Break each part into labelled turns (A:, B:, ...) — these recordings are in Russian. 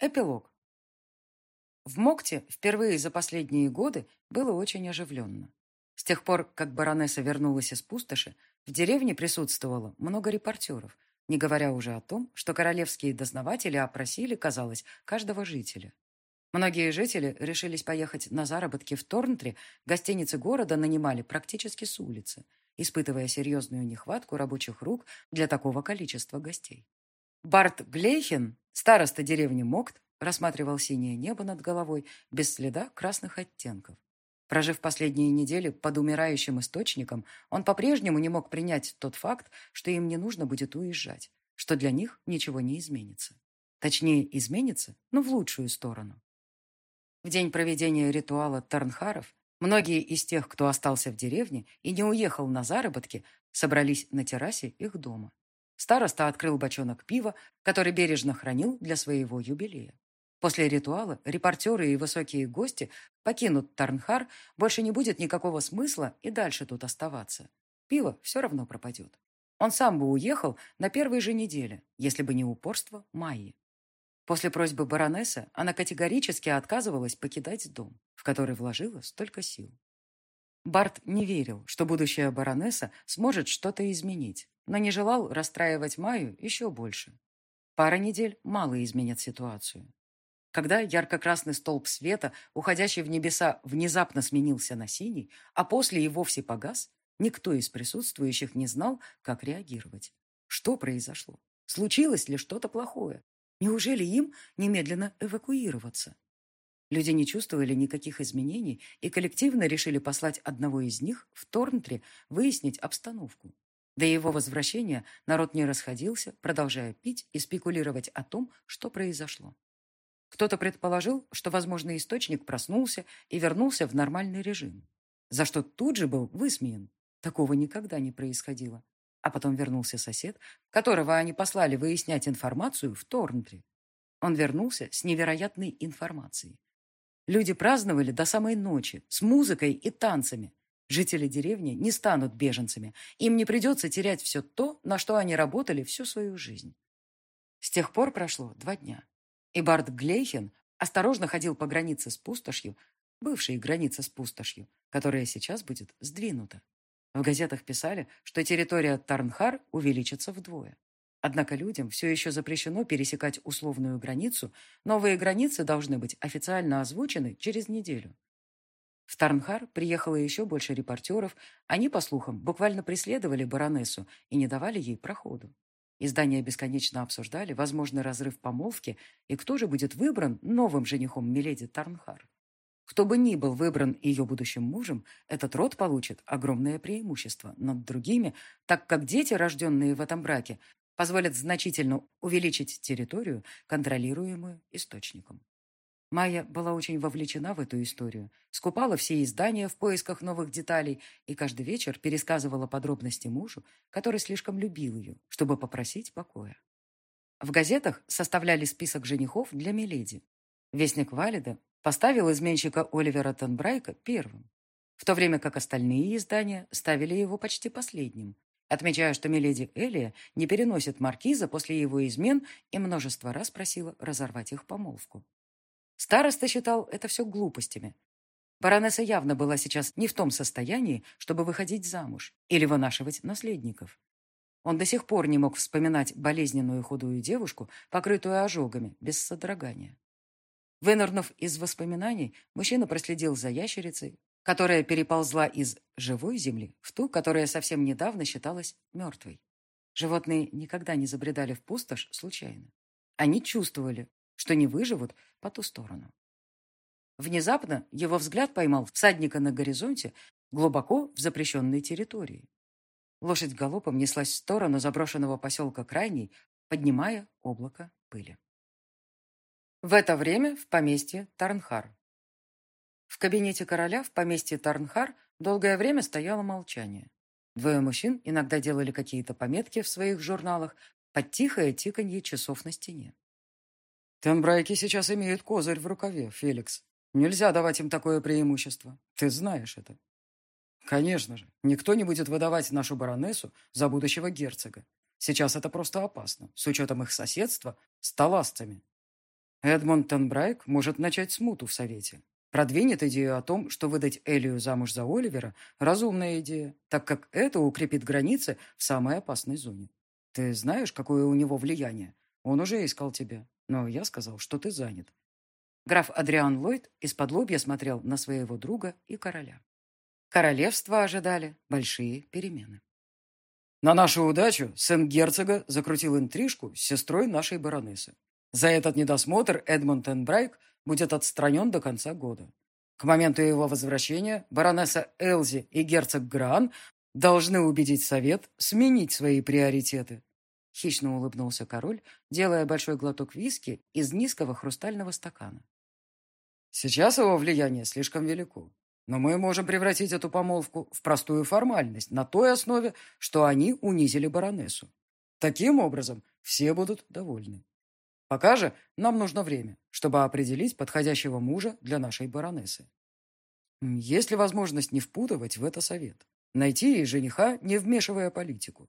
A: Эпилог. В Мокте впервые за последние годы было очень оживленно. С тех пор, как баронесса вернулась из пустоши, в деревне присутствовало много репортеров, не говоря уже о том, что королевские дознаватели опросили, казалось, каждого жителя. Многие жители решились поехать на заработки в Торнтре, гостиницы города нанимали практически с улицы, испытывая серьезную нехватку рабочих рук для такого количества гостей. Барт Глейхен, староста деревни Мокт, рассматривал синее небо над головой без следа красных оттенков. Прожив последние недели под умирающим источником, он по-прежнему не мог принять тот факт, что им не нужно будет уезжать, что для них ничего не изменится. Точнее, изменится, но в лучшую сторону. В день проведения ритуала Тарнхаров многие из тех, кто остался в деревне и не уехал на заработки, собрались на террасе их дома. Староста открыл бочонок пива, который бережно хранил для своего юбилея. После ритуала репортеры и высокие гости покинут Тарнхар, больше не будет никакого смысла и дальше тут оставаться. Пиво все равно пропадет. Он сам бы уехал на первой же неделе, если бы не упорство Майи. После просьбы баронессы она категорически отказывалась покидать дом, в который вложила столько сил. Барт не верил, что будущая баронесса сможет что-то изменить, но не желал расстраивать Майю еще больше. Пара недель мало изменит ситуацию. Когда ярко-красный столб света, уходящий в небеса, внезапно сменился на синий, а после и вовсе погас, никто из присутствующих не знал, как реагировать. Что произошло? Случилось ли что-то плохое? Неужели им немедленно эвакуироваться? Люди не чувствовали никаких изменений и коллективно решили послать одного из них в Торнтре выяснить обстановку. До его возвращения народ не расходился, продолжая пить и спекулировать о том, что произошло. Кто-то предположил, что, возможно, источник проснулся и вернулся в нормальный режим, за что тут же был высмеян. Такого никогда не происходило. А потом вернулся сосед, которого они послали выяснять информацию в Торнтре. Он вернулся с невероятной информацией. Люди праздновали до самой ночи, с музыкой и танцами, Жители деревни не станут беженцами. Им не придется терять все то, на что они работали всю свою жизнь. С тех пор прошло два дня. И Барт Глейхен осторожно ходил по границе с пустошью, бывшей границе с пустошью, которая сейчас будет сдвинута. В газетах писали, что территория Тарнхар увеличится вдвое. Однако людям все еще запрещено пересекать условную границу, новые границы должны быть официально озвучены через неделю. В Тарнхар приехало еще больше репортеров. Они, по слухам, буквально преследовали баронессу и не давали ей проходу. Издания бесконечно обсуждали возможный разрыв помолвки и кто же будет выбран новым женихом Миледи Тарнхар. Кто бы ни был выбран ее будущим мужем, этот род получит огромное преимущество над другими, так как дети, рожденные в этом браке, позволят значительно увеличить территорию, контролируемую источником. Майя была очень вовлечена в эту историю, скупала все издания в поисках новых деталей и каждый вечер пересказывала подробности мужу, который слишком любил ее, чтобы попросить покоя. В газетах составляли список женихов для Миледи. Вестник Валида поставил изменщика Оливера Тенбрайка первым, в то время как остальные издания ставили его почти последним, отмечая, что Миледи Элия не переносит маркиза после его измен и множество раз просила разорвать их помолвку. Староста считал это все глупостями. Баронесса явно была сейчас не в том состоянии, чтобы выходить замуж или вынашивать наследников. Он до сих пор не мог вспоминать болезненную худую девушку, покрытую ожогами, без содрогания. Вынырнув из воспоминаний, мужчина проследил за ящерицей, которая переползла из живой земли в ту, которая совсем недавно считалась мертвой. Животные никогда не забредали в пустошь случайно. Они чувствовали, что не выживут по ту сторону. Внезапно его взгляд поймал всадника на горизонте глубоко в запрещенной территории. Лошадь галопом неслась в сторону заброшенного поселка Крайний, поднимая облако пыли. В это время в поместье Тарнхар. В кабинете короля в поместье Тарнхар долгое время стояло молчание. Двое мужчин иногда делали какие-то пометки в своих журналах под тихое тиканье часов на стене. Тембрайки сейчас имеют козырь в рукаве, Феликс. Нельзя давать им такое преимущество. Ты знаешь это. Конечно же, никто не будет выдавать нашу баронессу за будущего герцога. Сейчас это просто опасно, с учетом их соседства с таластами. Эдмонд Тенбрайк может начать смуту в Совете. Продвинет идею о том, что выдать Элию замуж за Оливера – разумная идея, так как это укрепит границы в самой опасной зоне. Ты знаешь, какое у него влияние? Он уже искал тебя, но я сказал, что ты занят. Граф Адриан Ллойд из-под лобья смотрел на своего друга и короля. Королевство ожидали большие перемены. На нашу удачу сын герцога закрутил интрижку с сестрой нашей баронессы. За этот недосмотр Эдмонд Энбрайк будет отстранен до конца года. К моменту его возвращения баронесса Элзи и герцог Гран должны убедить совет сменить свои приоритеты. Хищно улыбнулся король, делая большой глоток виски из низкого хрустального стакана. Сейчас его влияние слишком велико, но мы можем превратить эту помолвку в простую формальность на той основе, что они унизили баронессу. Таким образом, все будут довольны. Пока же нам нужно время, чтобы определить подходящего мужа для нашей баронессы. Есть ли возможность не впутывать в это совет? Найти ей жениха, не вмешивая политику.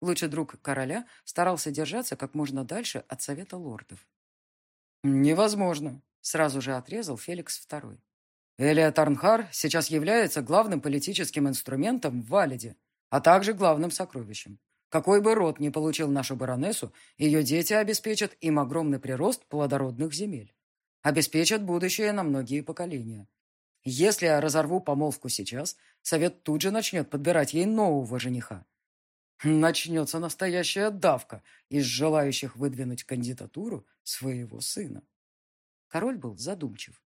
A: Лучший друг короля старался держаться как можно дальше от совета лордов. «Невозможно», — сразу же отрезал Феликс II. «Элия Тарнхар сейчас является главным политическим инструментом в Валиде, а также главным сокровищем. Какой бы род ни получил нашу баронессу, ее дети обеспечат им огромный прирост плодородных земель. Обеспечат будущее на многие поколения. Если я разорву помолвку сейчас, совет тут же начнет подбирать ей нового жениха. Начнется настоящая давка из желающих выдвинуть кандидатуру своего сына. Король был задумчив.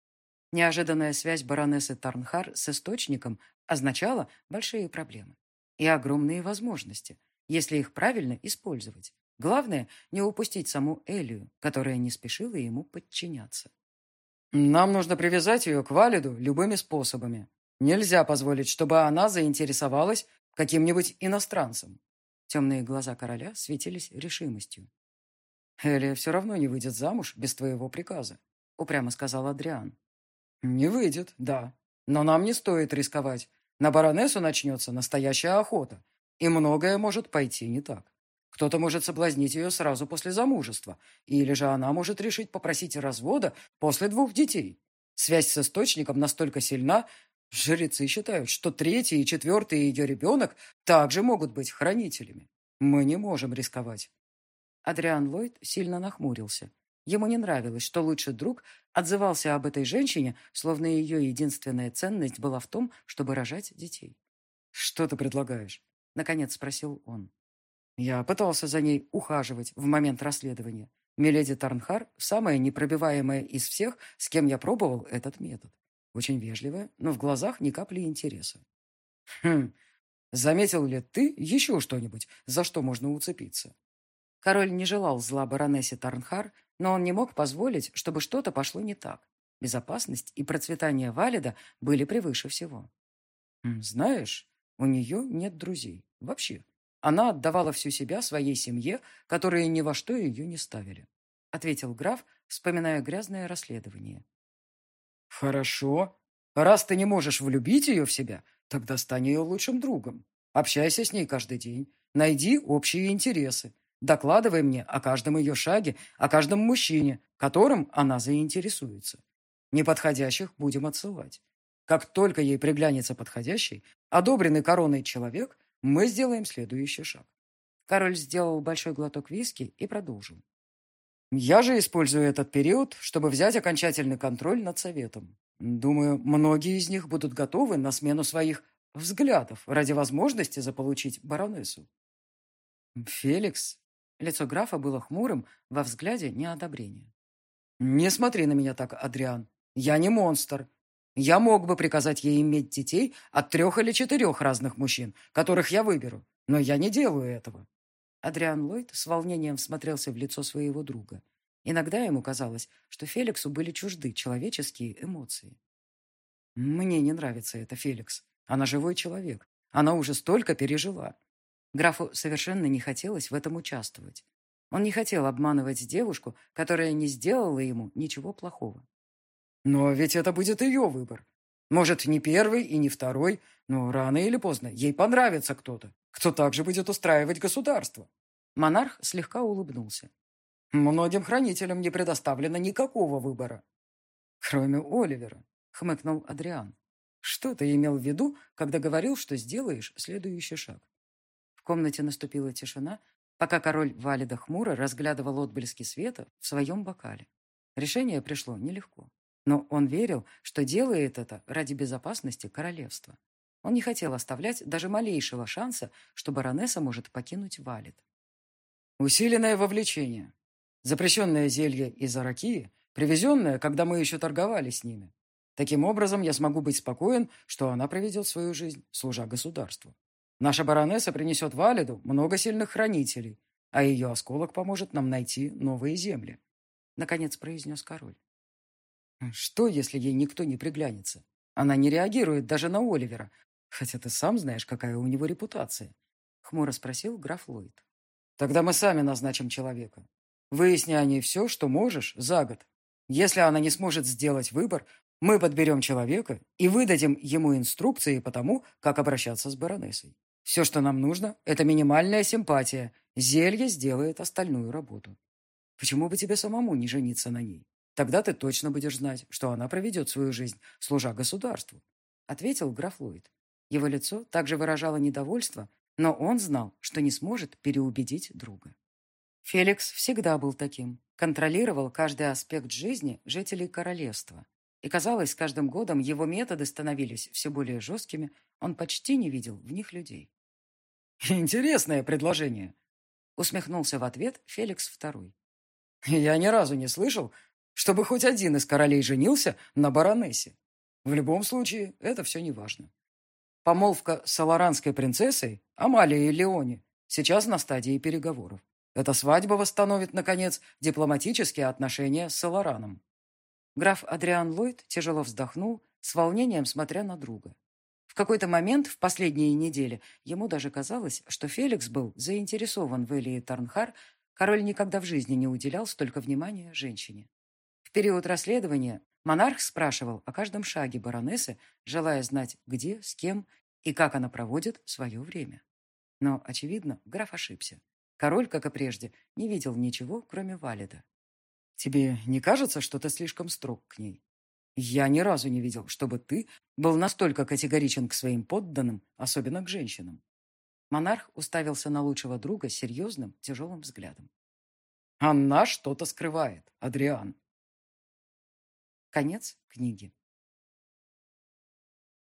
A: Неожиданная связь баронессы Тарнхар с источником означала большие проблемы и огромные возможности – если их правильно использовать. Главное, не упустить саму Элию, которая не спешила ему подчиняться. «Нам нужно привязать ее к Валиду любыми способами. Нельзя позволить, чтобы она заинтересовалась каким-нибудь иностранцем». Темные глаза короля светились решимостью. «Элия все равно не выйдет замуж без твоего приказа», — упрямо сказал Адриан. «Не выйдет, да. Но нам не стоит рисковать. На баронессу начнется настоящая охота, и многое может пойти не так. Кто-то может соблазнить ее сразу после замужества, или же она может решить попросить развода после двух детей. Связь с источником настолько сильна, жрецы считают, что третий и четвертый ее ребенок также могут быть хранителями. Мы не можем рисковать. Адриан Ллойд сильно нахмурился. Ему не нравилось, что лучший друг отзывался об этой женщине, словно ее единственная ценность была в том, чтобы рожать детей. «Что ты предлагаешь?» — наконец спросил он. Я пытался за ней ухаживать в момент расследования. Миледи Тарнхар – самая непробиваемая из всех, с кем я пробовал этот метод. Очень вежливая, но в глазах ни капли интереса. Хм, заметил ли ты еще что-нибудь, за что можно уцепиться? Король не желал зла баронессе Тарнхар, но он не мог позволить, чтобы что-то пошло не так. Безопасность и процветание Валида были превыше всего. «Знаешь, у нее нет друзей. Вообще. Она отдавала всю себя своей семье, которые ни во что ее не ставили. Ответил граф, вспоминая грязное расследование. Хорошо. Раз ты не можешь влюбить ее в себя, тогда стань ее лучшим другом. Общайся с ней каждый день. Найди общие интересы. Докладывай мне о каждом ее шаге, о каждом мужчине, которым она заинтересуется. Неподходящих будем отсылать. Как только ей приглянется подходящий, одобренный короной человек, мы сделаем следующий шаг. Король сделал большой глоток виски и продолжил. Я же использую этот период, чтобы взять окончательный контроль над советом. Думаю, многие из них будут готовы на смену своих взглядов ради возможности заполучить баронессу. Феликс. Лицо графа было хмурым, во взгляде неодобрения. Не смотри на меня так, Адриан. Я не монстр. Я мог бы приказать ей иметь детей от трех или четырех разных мужчин, которых я выберу, но я не делаю этого. Адриан Ллойд с волнением смотрелся в лицо своего друга. Иногда ему казалось, что Феликсу были чужды человеческие эмоции. «Мне не нравится это, Феликс. Она живой человек. Она уже столько пережила». Графу совершенно не хотелось в этом участвовать. Он не хотел обманывать девушку, которая не сделала ему ничего плохого. Но ведь это будет ее выбор. Может, не первый и не второй, но рано или поздно ей понравится кто-то, кто также будет устраивать государство. Монарх слегка улыбнулся.
B: Многим хранителям не предоставлено никакого выбора. Кроме Оливера, хмыкнул Адриан. Что ты имел в виду, когда говорил, что сделаешь следующий шаг?
A: В комнате наступила тишина, пока король Валида хмуро разглядывал отблески света в своем бокале. Решение пришло нелегко. Но он верил, что делает это ради безопасности королевства. Он не хотел оставлять даже малейшего шанса, что баронесса может покинуть Валид.
B: Усиленное вовлечение. Запрещенное зелье из Аракии, привезенное, когда мы еще торговали с ними. Таким образом, я смогу быть спокоен, что она проведет свою жизнь, служа государству. Наша баронесса принесет Валиду много сильных хранителей, а ее осколок поможет нам найти новые земли. Наконец произнес король. Что, если ей никто не приглянется? Она не реагирует даже на Оливера, хотя ты сам знаешь, какая у него репутация. Хмуро спросил граф Ллойд. Тогда мы сами назначим человека. Выясни о ней все, что можешь, за год. Если она не сможет сделать выбор, мы подберем человека и выдадим ему инструкции по тому, как обращаться с баронессой. Все, что нам нужно, это минимальная симпатия. Зелье сделает остальную работу. Почему бы тебе самому не жениться на ней? Тогда ты точно будешь знать, что она проведет свою жизнь, служа государству», — ответил граф Ллойд. Его лицо также выражало недовольство, но он знал, что не сможет переубедить друга. Феликс всегда был таким, контролировал каждый аспект жизни жителей королевства, и, казалось, с каждым годом его методы становились все более жесткими, он почти не видел в них людей. «Интересное предложение», — усмехнулся в ответ Феликс II. «Я ни разу не слышал, чтобы хоть один из королей женился на баронессе. В любом случае, это все не важно. Помолвка с саларанской принцессой, Амалией Леони, сейчас на стадии переговоров. Эта свадьба восстановит, наконец, дипломатические отношения с Салараном. Граф Адриан Ллойд тяжело вздохнул, с волнением смотря на друга. В какой-то момент в последние недели ему даже казалось, что Феликс был заинтересован в Элии Тарнхар, король никогда в жизни не уделял столько внимания женщине. В период расследования монарх спрашивал о каждом шаге баронессы, желая знать, где, с кем и как она проводит свое время. Но, очевидно, граф ошибся. Король, как и прежде, не видел ничего, кроме Валида. Тебе не кажется, что ты слишком строг к ней? Я ни разу не видел, чтобы ты был настолько категоричен к своим подданным, особенно к женщинам. Монарх уставился на лучшего друга серьезным, тяжелым взглядом. Она что-то скрывает, Адриан. Конец книги.